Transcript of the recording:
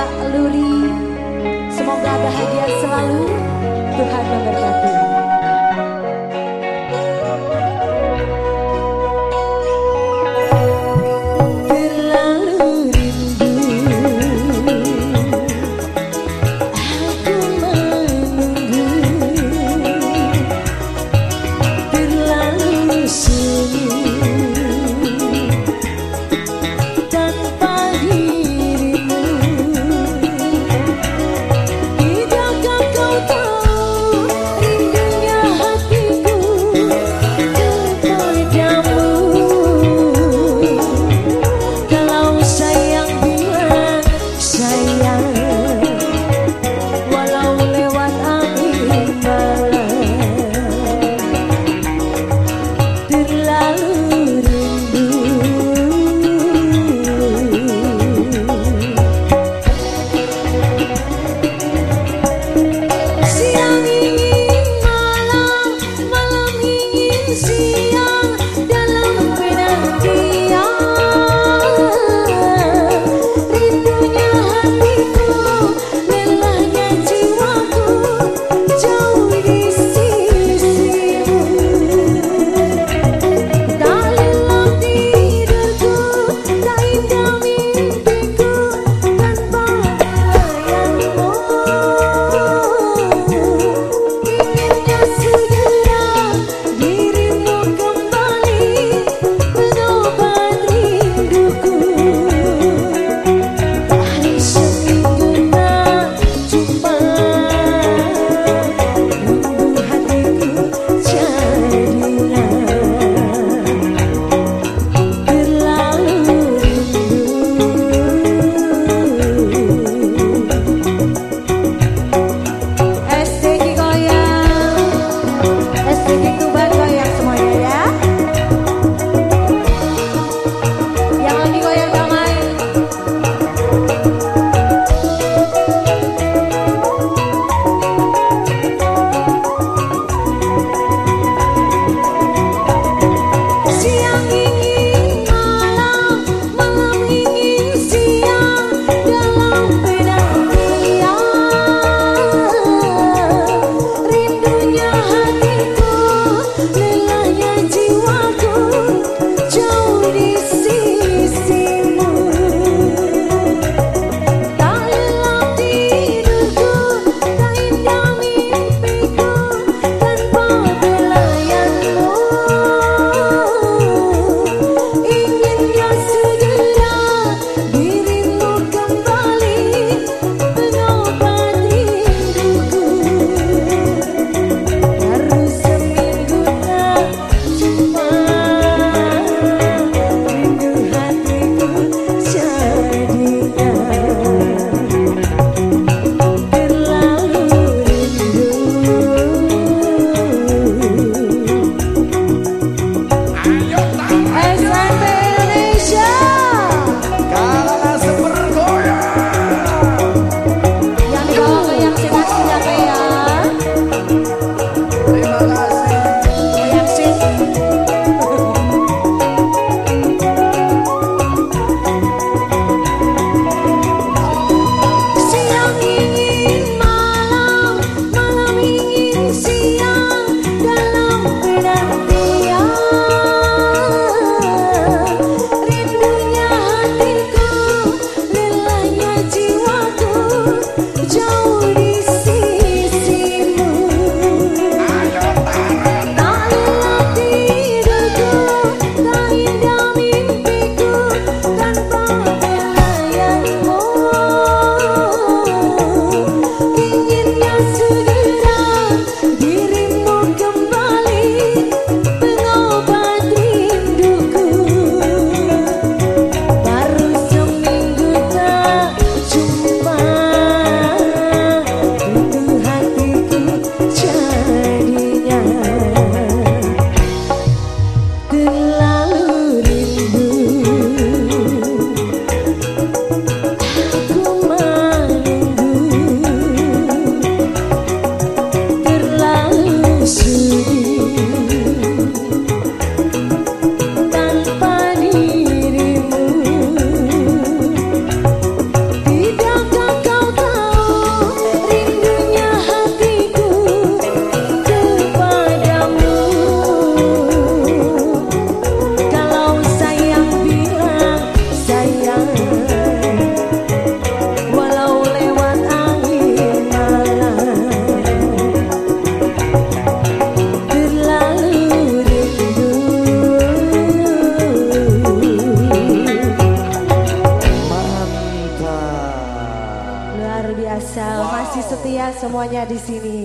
Mbak Luri. Semoga bahagia selalu. Tuhan memberkati. see semuanya di sini.